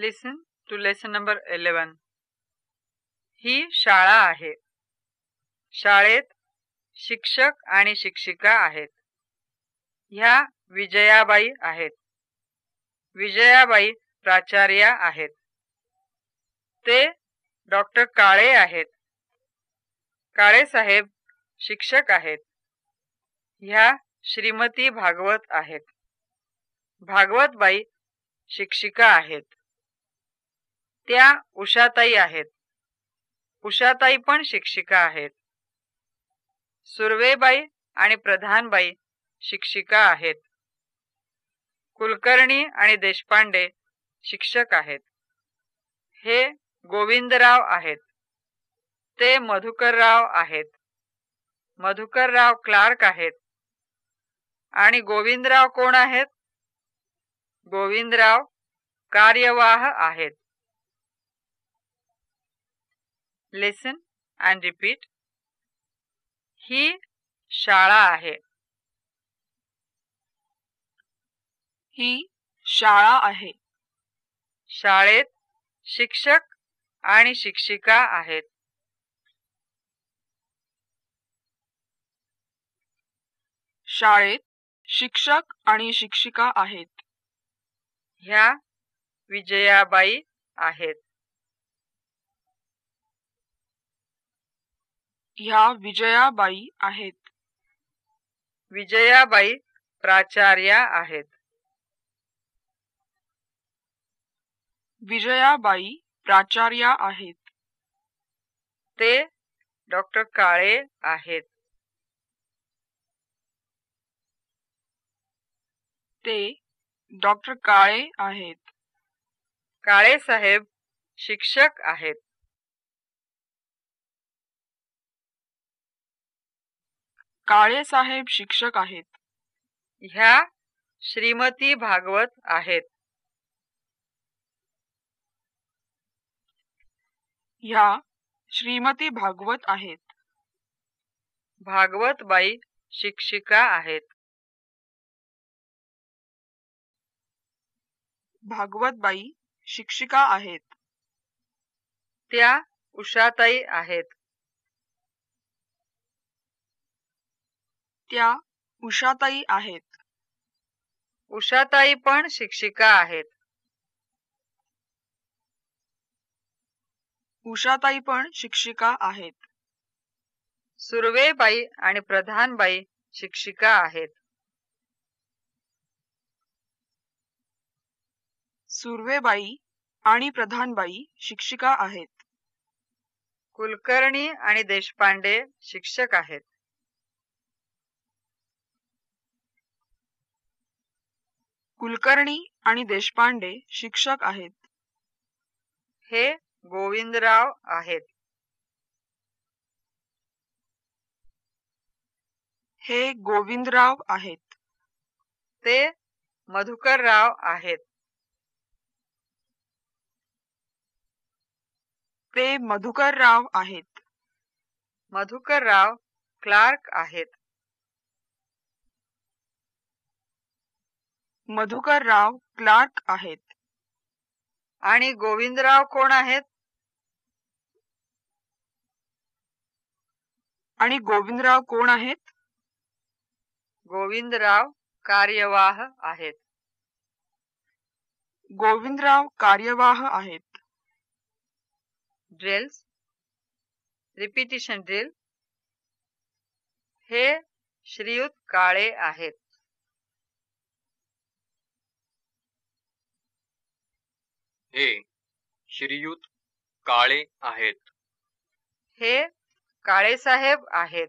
Listen to lesson number eleven ही शाळा आहे. शाळेत शिक्षक आणि शिक्षिका आहेत. ह्या विजयाबाई आहेत. विजयाबाई प्राचार्या आहेत. ते डॉक्टर काळे आहेत. काळे साहेब शिक्षक आहेत. ह्या श्रीमती भागवत आहेत. भागवतबाई शिक्षिका आहेत. त्या उषाताई आहेत. उषाताई पण शिक्षिका आहेत. सुर्वेबाई आणि प्रधानबाई शिक्षिका आहेत. कुलकर्णी आणि देशपांडे शिक्षक आहेत. हे गोविंदराव आहेत. ते मधुकरराव आहेत. मधुकरराव क्लार्क आहेत. आणि गोविंदराव कोण आहेत? गोविंदराव कार्यवाह आहेत. लेसन अँड रिपीट ही शाळा आहे. ही शाळा आहे. शाळेत शिक्षक आणि शिक्षिका आहेत. शाळेत शिक्षक आणि शिक्षिका आहेत. ह्या विजयाबाई आहेत. ह्या विजयाबाई आहेत. विजयाबाई प्राचार्य आहेत. विजयाबाई प्राचार्या आहेत. ते डॉक्टर काळे आहेत. ते डॉक्टर काळे आहेत. काळे साहेब शिक्षक आहेत. काळे साहेब शिक्षक आहेत. ह्या श्रीमती भागवत आहेत. ह्या श्रीमती भागवत आहेत. भागवत बाई शिक्षिका आहेत. भागवतबाई शिक्षिका आहेत. त्या उषाताई आहेत. त्या उषाताई आहेत. उषाताई पण शिक्षिका आहेत. उषाताई पण शिक्षिका आहेत. सुर्वेबाई आणि प्रधानबाई शिक्षिका आहेत. सुर्वेबाई आणि प्रधानबाई शिक्षिका आहेत. कुलकर्णी आणि देशपांडे शिक्षक आहेत. कुलकर्णी आणि देशपांडे शिक्षक आहेत. हे गोविंदराव आहेत. हे गोविंदराव आहेत. ते मधुकरराव आहेत. ते मधुकरराव आहेत. मधुकरराव क्लार्क आहेत. मधुकरराव क्लार्क आहेत. आणि गोविंदराव कोण आहेत? आणि गोविंदराव कोण आहेत? गोविंदराव कार्यवाह आहेत. गोविंदराव कार्यवाह आहेत. ड्रिल्स रिपिटिशन ड्रिल हे श्रीयुत काळे आहेत. हे श्रीयुत काळे आहेत. हे काळेसाहेब आहेत.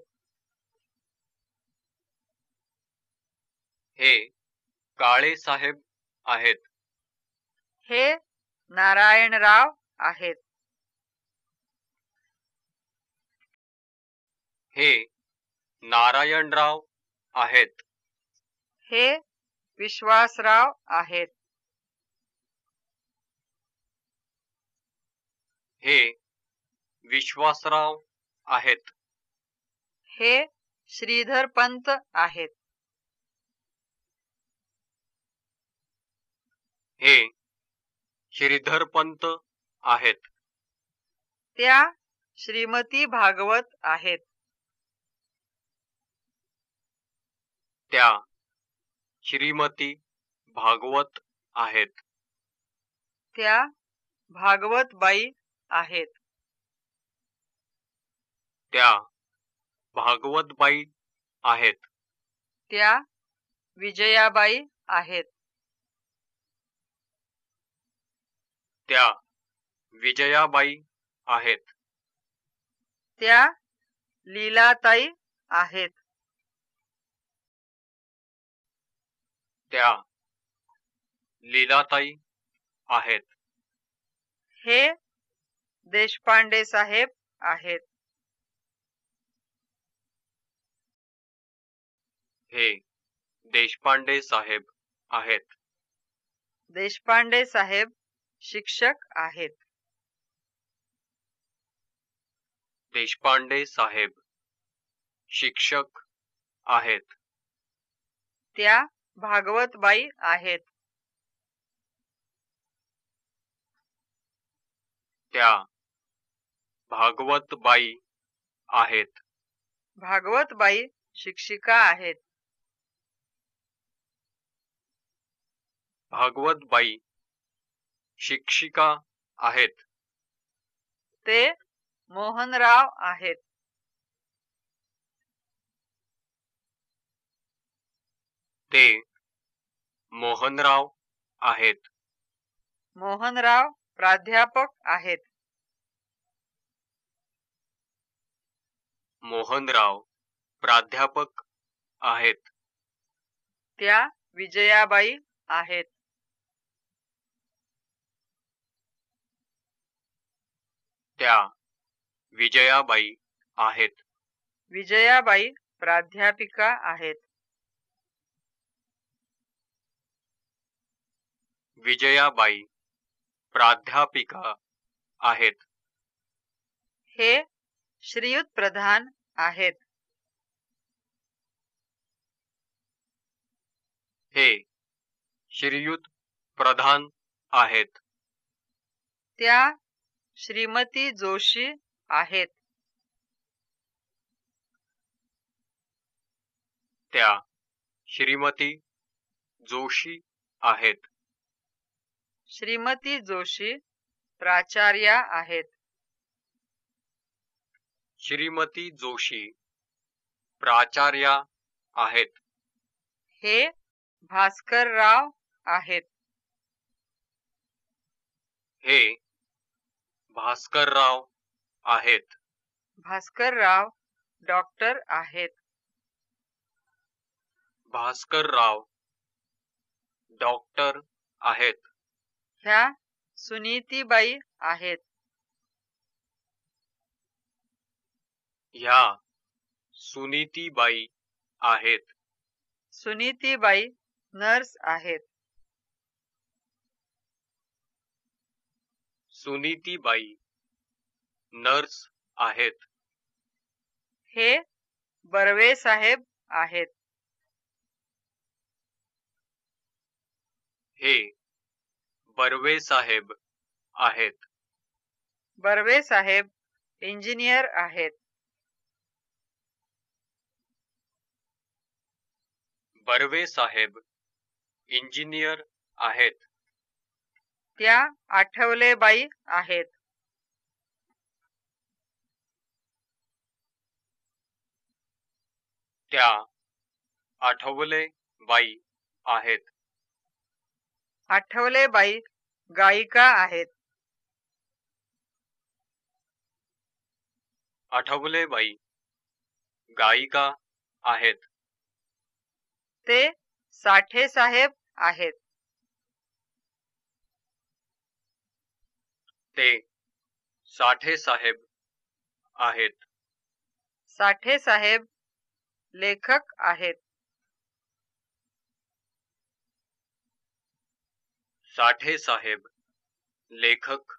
हे काळे साहेब आहेत. हे नारायणराव आहेत. हे नारायणराव आहेत. हे विश्वासराव आहेत. हे विश्वासराव आहेत. हे श्रीधर पंत आहेत. हे श्रीधरपंत आहेत. त्या श्रीमती भागवत आहेत. त्या श्रीमती भागवत आहेत. त्या भागवत बाई आहेत. त्या भागवतबाई आहेत. त्या विजयाबाई आहेत. त्या विजयाबाई आहेत. त्या लीलाताई आहेत. त्या लीलाताई आहेत. हे देशपांडे साहेब आहेत. हे देशपांडे साहेब आहेत. देशपांडे साहेब शिक्षक आहेत. देशपांडे साहेब शिक्षक आहेत. त्या भागवतबाई आहेत. त्या भागवतबाई आहेत. भागवतबाई शिक्षिका आहेत. भागवतबाई शिक्षिका आहेत. ते मोहनराव आहेत. ते मोहनराव आहेत. मोहनराव प्राध्यापक आहेत. मोहनराव प्राध्यापक आहेत. त्या विजयाबाई आहेत. त्या विजयाबाई आहेत. विजयाबाई प्राध्यापिका आहेत. विजयाबाई प्राध्यापिका आहेत. हे श्रीयुत प्रधान आहेत. हे श्रीयुत प्रधान आहेत. त्या श्रीमती जोशी आहेत. त्या श्रीमती जोशी आहेत. श्रीमती जोशी प्राचार्या आहेत. श्रीमती जोशी प्राचार्या आहेत. हे भास्करराव आहेत. हे भास्करराव आहेत. भास्करराव डॉक्टर आहेत. भास्करराव डॉक्टर आहेत. ह्या सुनीतीबाई आहेत. ह्या सुनीतीबाई आहेत. सुनीतीबाई नर्स आहेत. सुनीतीबाई नर्स आहेत. हे बर्वे साहेब आहेत. हे बर्वे साहेब आहेत. बर्वे साहेब इंजिनियर आहेत. बर्वे साहेब इंजिनियर आहेत. त्या आठवलेबाई आहेत. त्या आठवले बाई आहेत. आठवलेबाई गायिका आहेत. आठवले बाई गायिका आहेत. ते साठे साहेब आहेत. ते साठे साहेब आहेत. साठे साहेब लेखक आहेत. साठे साहेब लेखक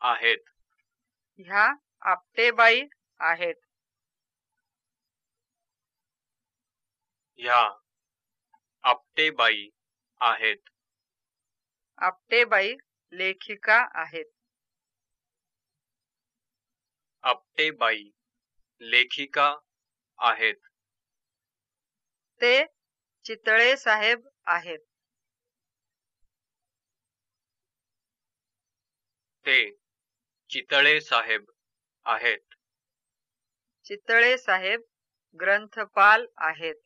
आहेत. ह्या आपटेबाई आहेत. ह्या आपटेबाई आहेत. आपटेबाई लेखिका आहेत. आपटेबाई लेखिका आहेत. ते चितळे साहेब आहेत. ते चितळे साहेब आहेत. चितळे साहेब ग्रंथपाल आहेत.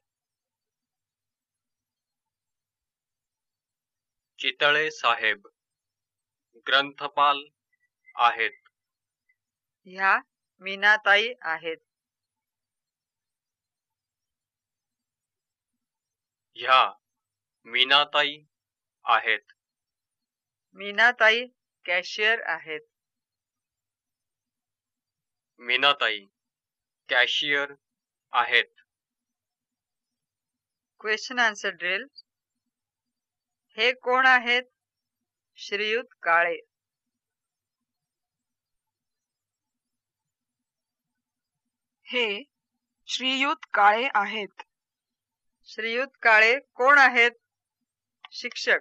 चितळे साहेब ग्रंथपाल आहेत. ह्या मीनाताई आहेत. ह्या मीनाताई आहेत. मीनाताई कॅशियर आहेत. मीनाताई कॅशियर आहेत. क्वेश्चन आन्सर ड्रिल हे कोण आहेत? श्रीयुत काळे. हे श्रीयुत काळे आहेत. श्रीयुत काळे कोण आहेत? शिक्षक.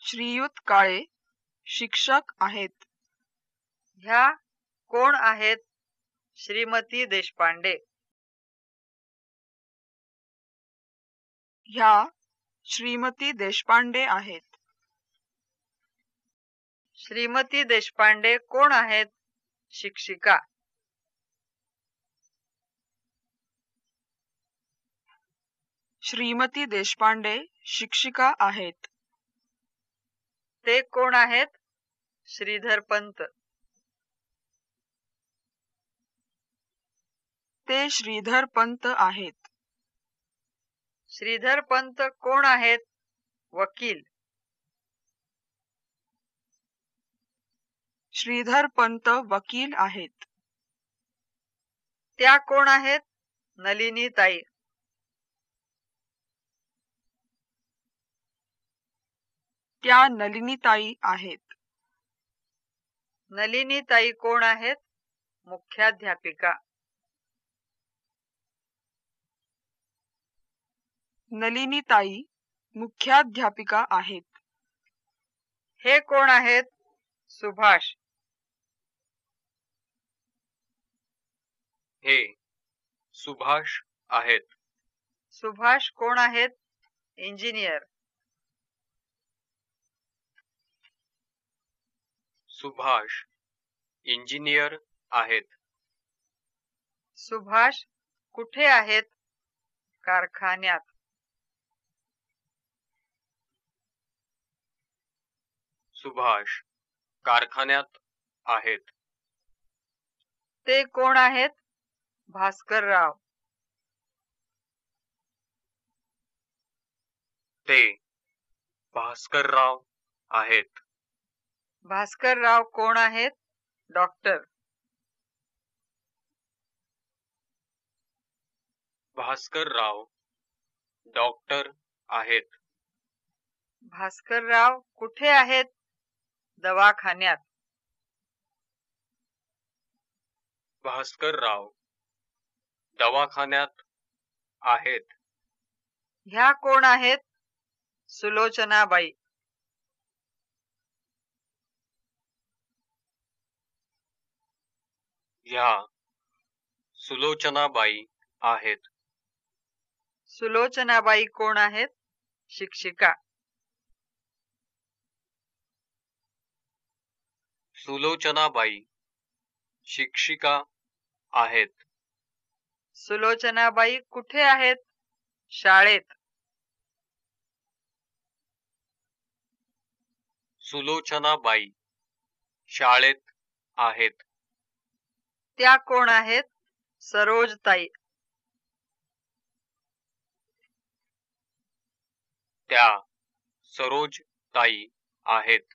श्रीयुत काळे शिक्षक आहेत. ह्या कोण आहेत? श्रीमती देशपांडे. ह्या श्रीमती देशपांडे आहेत. श्रीमती देशपांडे कोण आहेत? शिक्षिका. श्रीमती देशपांडे शिक्षिका आहेत. ते कोण आहेत? श्रीधर पंत. ते श्रीधर पंत आहेत. श्रीधर पंत कोण आहेत? वकील. श्रीधर पंत वकील आहेत. त्या कोण आहेत? नलिनी ताई त्या नलिनीताई आहेत. नलिनी ताई कोण आहेत? मुख्याध्यापिका. नलिनीताई मुख्याध्यापिका आहेत. हे कोण आहेत? सुभाष. हे सुभाष आहेत. सुभाष कोण आहेत? इंजिनियर. सुभाष इंजिनियर आहेत. सुभाष कुठे आहेत? कारखान्यात. सुभाष कारखान्यात आहेत. ते कोण आहेत? भास्करराव. ते भास्करराव आहेत. भास्करराव कोण आहेत? डॉक्टर. भास्करराव डॉक्टर आहेत. भास्करराव कुठे आहेत? दवाखान्यात. भास्करराव दवाखान्यात आहेत. ह्या कोण आहेत? सुलोचनाबाई. ह्या सुलोचनाबाई आहेत. सुलोचनाबाई कोण आहेत? शिक्षिका. सुलोचनाबाई शिक्षिका आहेत. सुलोचनाबाई कुठे आहेत? शाळेत. सुलोचनाबाई शाळेत आहेत. त्या कोण आहेत? सरोजताई. त्या सरोजताई आहेत.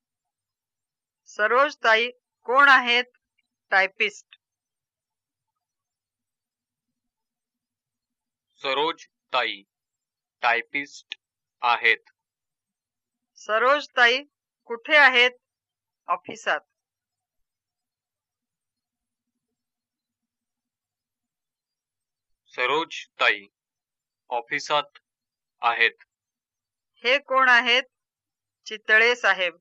सरोजताई कोण आहेत? टायपिस्ट सरोजताई टायपिस्ट आहेत. सरोजताई कुठे आहेत? ऑफिसात सरोजताई ऑफिसात आहेत. हे कोण आहेत? चितळे साहेब.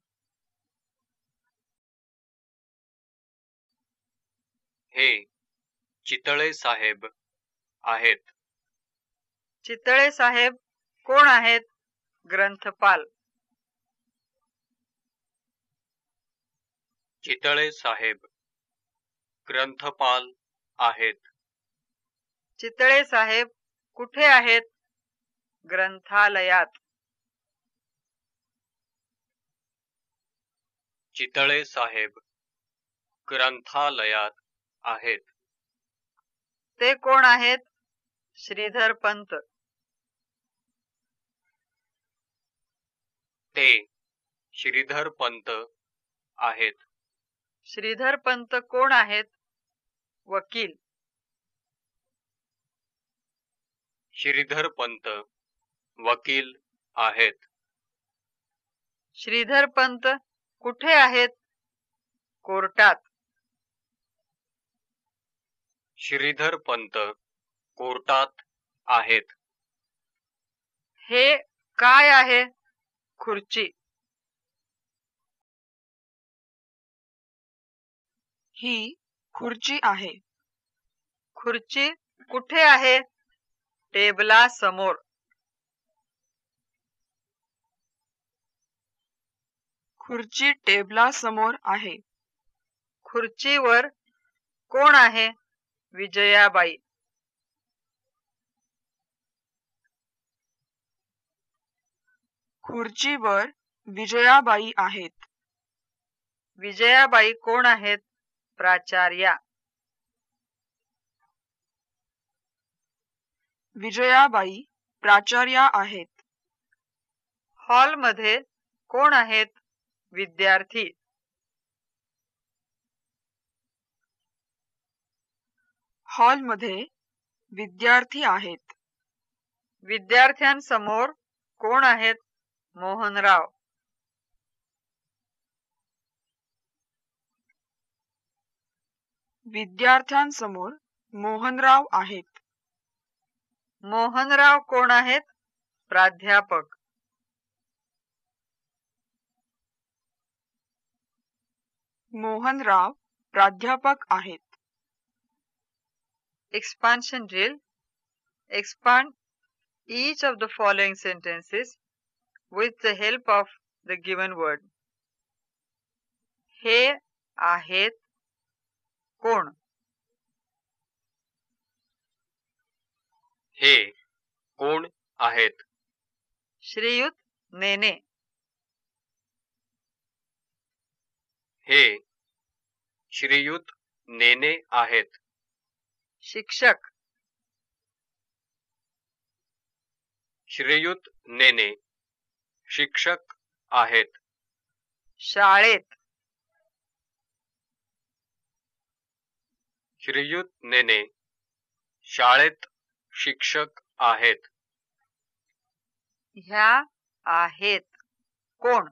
हे चितळे साहेब आहेत. चितळे साहेब कोण आहेत? ग्रंथपाल. चितळे साहेब ग्रंथपाल आहेत. चितळे साहेब कुठे आहेत? ग्रंथालयात. चितळे साहेब ग्रंथालयात. आहेत. ते कोण आहेत? श्रीधर पंत. ते श्रीधर पंत आहेत. श्रीधर पंत कोण आहेत? वकील. श्रीधर पंत वकील आहेत. श्रीधर पंत कुठे आहेत? कोर्टात. श्रीधर पंत कोर्टात आहेत. हे काय आहे खुर्ची? ही खुर्ची आहे. खुर्ची कुठे आहे? टेबला समोर खुर्ची टेबला समोर आहे. खुर्चीवर कोण आहे? विजयाबाई. खुर्चीवर विजयाबाई आहेत. विजयाबाई कोण आहेत? प्राचार्या. विजयाबाई प्राचार्या आहेत. हॉलमध्ये कोण आहेत? विद्यार्थी. हॉलमध्ये विद्यार्थी आहेत. विद्यार्थ्यांसमोर कोण आहेत? मोहनराव. विद्यार्थ्यांसमोर मोहनराव आहेत. मोहनराव कोण आहेत? प्राध्यापक. मोहनराव प्राध्यापक आहेत. expansion drill expand each of the following sentences with the help of the given word हे आहेत कोण हे कोण आहेत श्रीयुत नेने हे श्रीयुत नेने आहेत शिक्षक. श्रीयुत नेने शिक्षक आहेत. शाळेत. श्रीयुत नेने शाळेत शिक्षक आहेत. ह्या आहेत. कोण?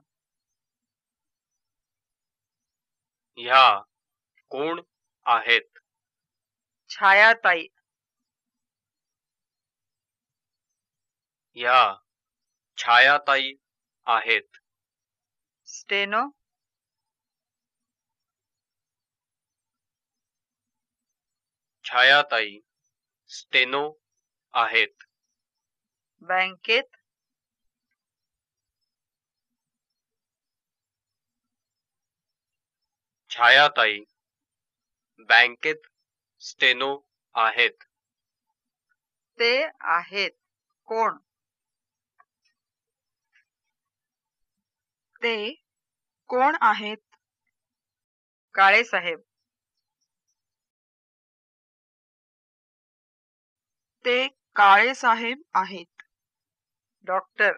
ह्या कोण आहेत? छायाताई ह्या छायाताई आहेत। स्टेनो? छायाताई स्टेनो आहेत। बँकेत? छायाताई बँकेत स्टेनो आहेत. ते आहेत. कोण? ते कोण आहेत? काळे साहेब. ते काळे साहेब आहेत. डॉक्टर.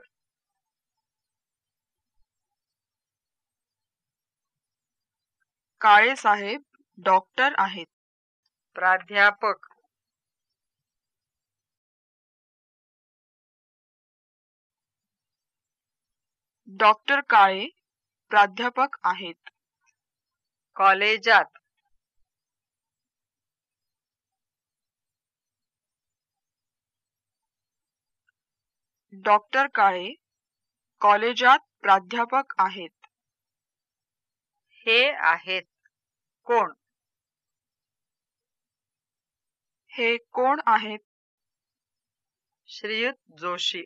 काळे साहेब डॉक्टर आहेत. प्राध्यापक. डॉक्टर काळे प्राध्यापक आहेत. कॉलेजात. डॉक्टर काळे कॉलेजात प्राध्यापक आहेत. हे आहेत कोण? हे कोण आहेत? श्रीयुत जोशी.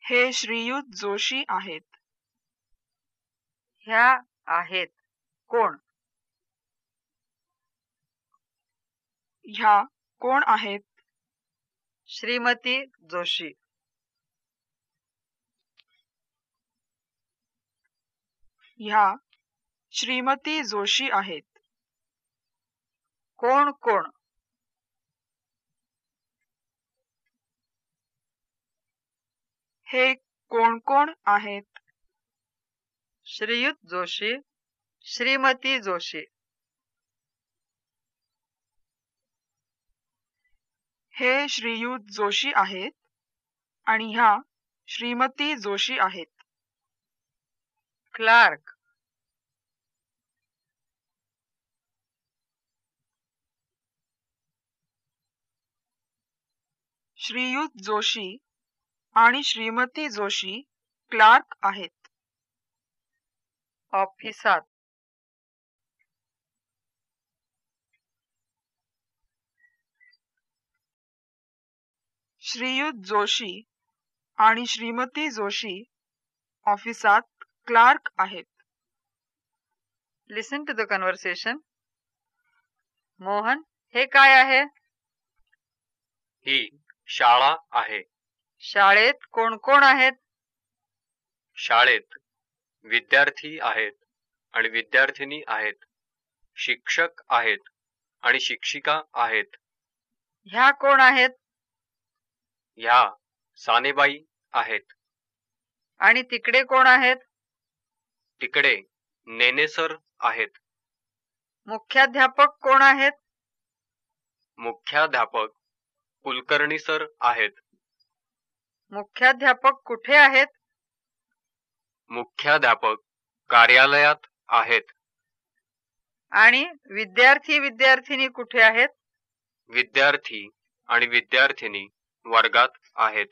हे श्रीयुत जोशी आहेत. ह्या आहेत. कोण? ह्या कोण आहेत? श्रीमती जोशी. ह्या श्रीमती जोशी आहेत. कोण कोण? हे कोण कोण आहेत? श्रीयुत जोशी श्रीमती जोशी. हे श्रीयुत जोशी आहेत आणि ह्या श्रीमती जोशी आहेत. क्लार्क. श्रीयुत जोशी आणि श्रीमती जोशी क्लार्क आहेत. ऑफिसात श्रीयुत जोशी आणि श्रीमती जोशी ऑफिसात क्लार्क आहेत. Listen to the conversation Mohan हे काय आहे? ही शाळा आहे. शाळेत कोण कोण आहेत? शाळेत विद्यार्थी आहेत आणि विद्यार्थिनी आहेत शिक्षक आहेत आणि शिक्षिका आहेत. ह्या कोण आहेत? ह्या सानेबाई आहेत. आणि तिकडे कोण आहेत? तिकडे नेनेसर आहेत. मुख्याध्यापक कोण आहेत? मुख्याध्यापक कुलकर्णी सर आहेत. मुख्याध्यापक कुठे आहेत? मुख्याध्यापक कार्यालयात आहेत. आणि विद्यार्थी विद्यार्थिनी कुठे आहेत? विद्यार्थी आणि विद्यार्थिनी वर्गात आहेत.